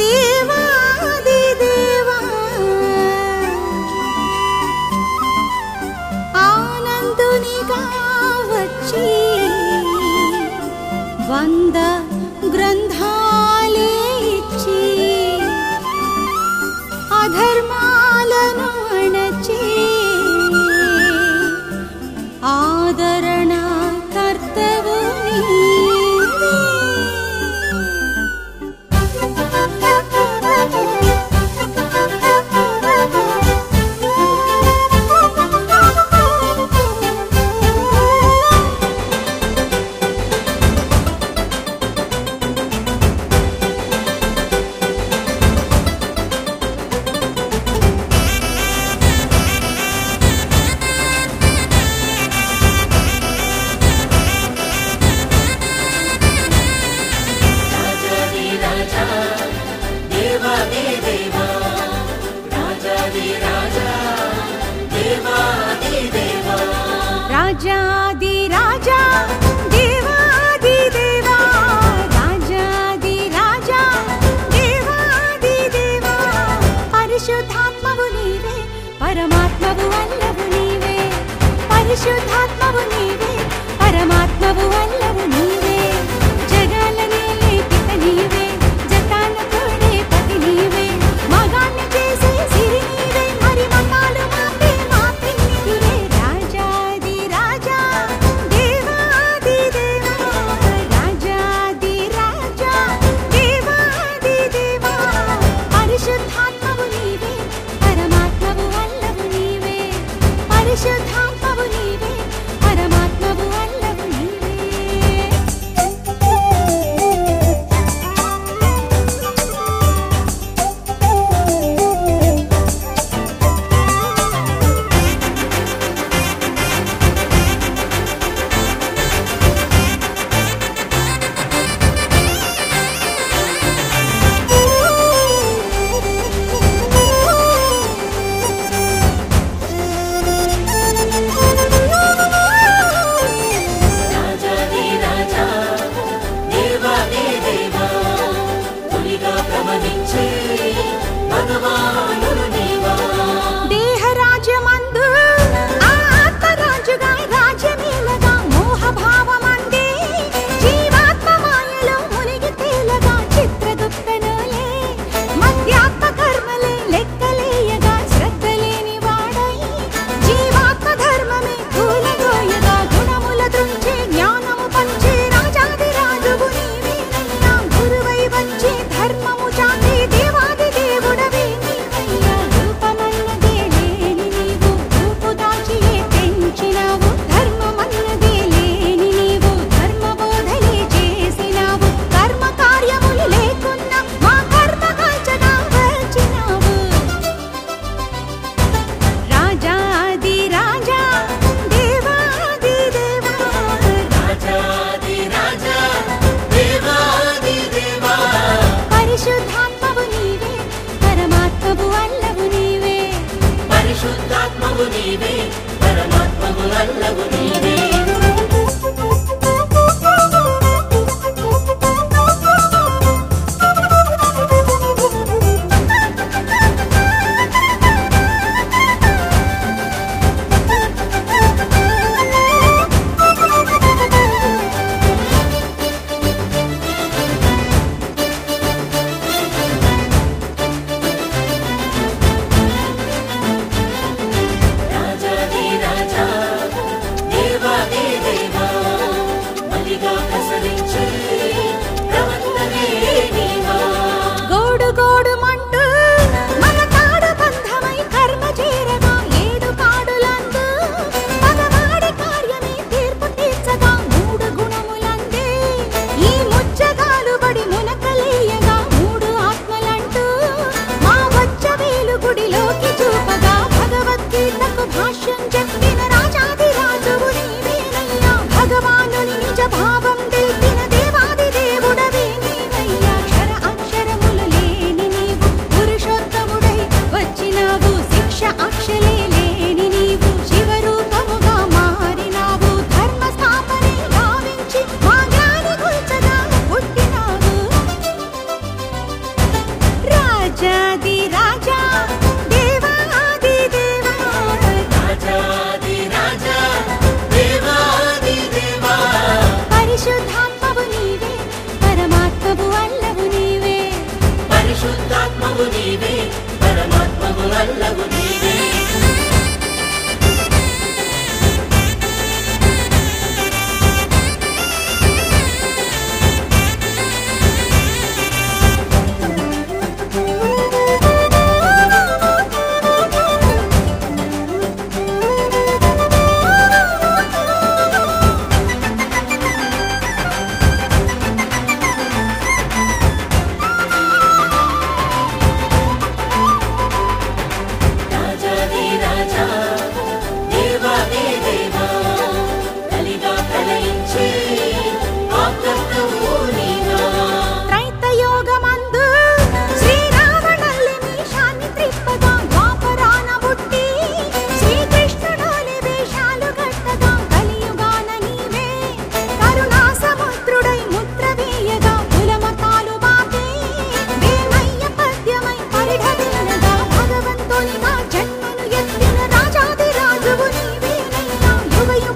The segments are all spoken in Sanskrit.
देवादिवा आनन्दनिका वन्द love, love, love, I love la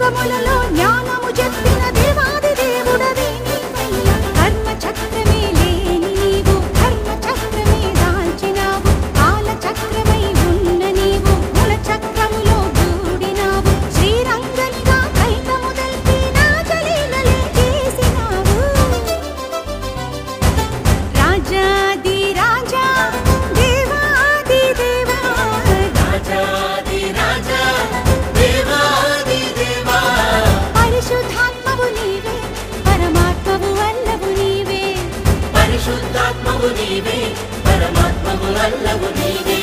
Nunca voy a నీవే పరమాత్మ అల్లవు నీవే.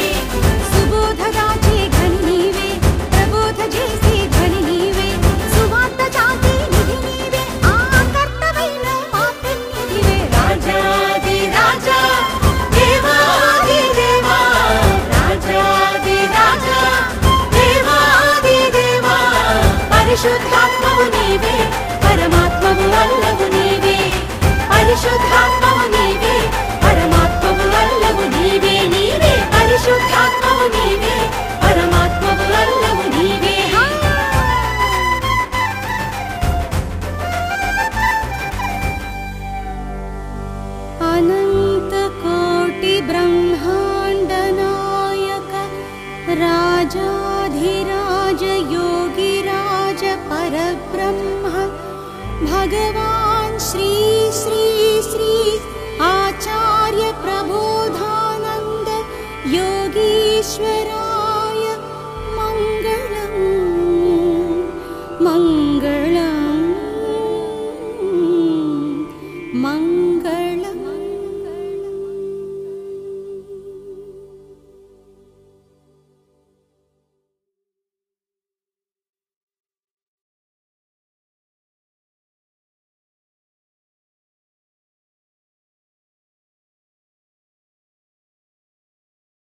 ्रह्माण्ड राजाधिराज योगिराज परब्रह्म भगवान् श्री श्री श्री आचार्य प्रबोधानन्द योगीश्वरा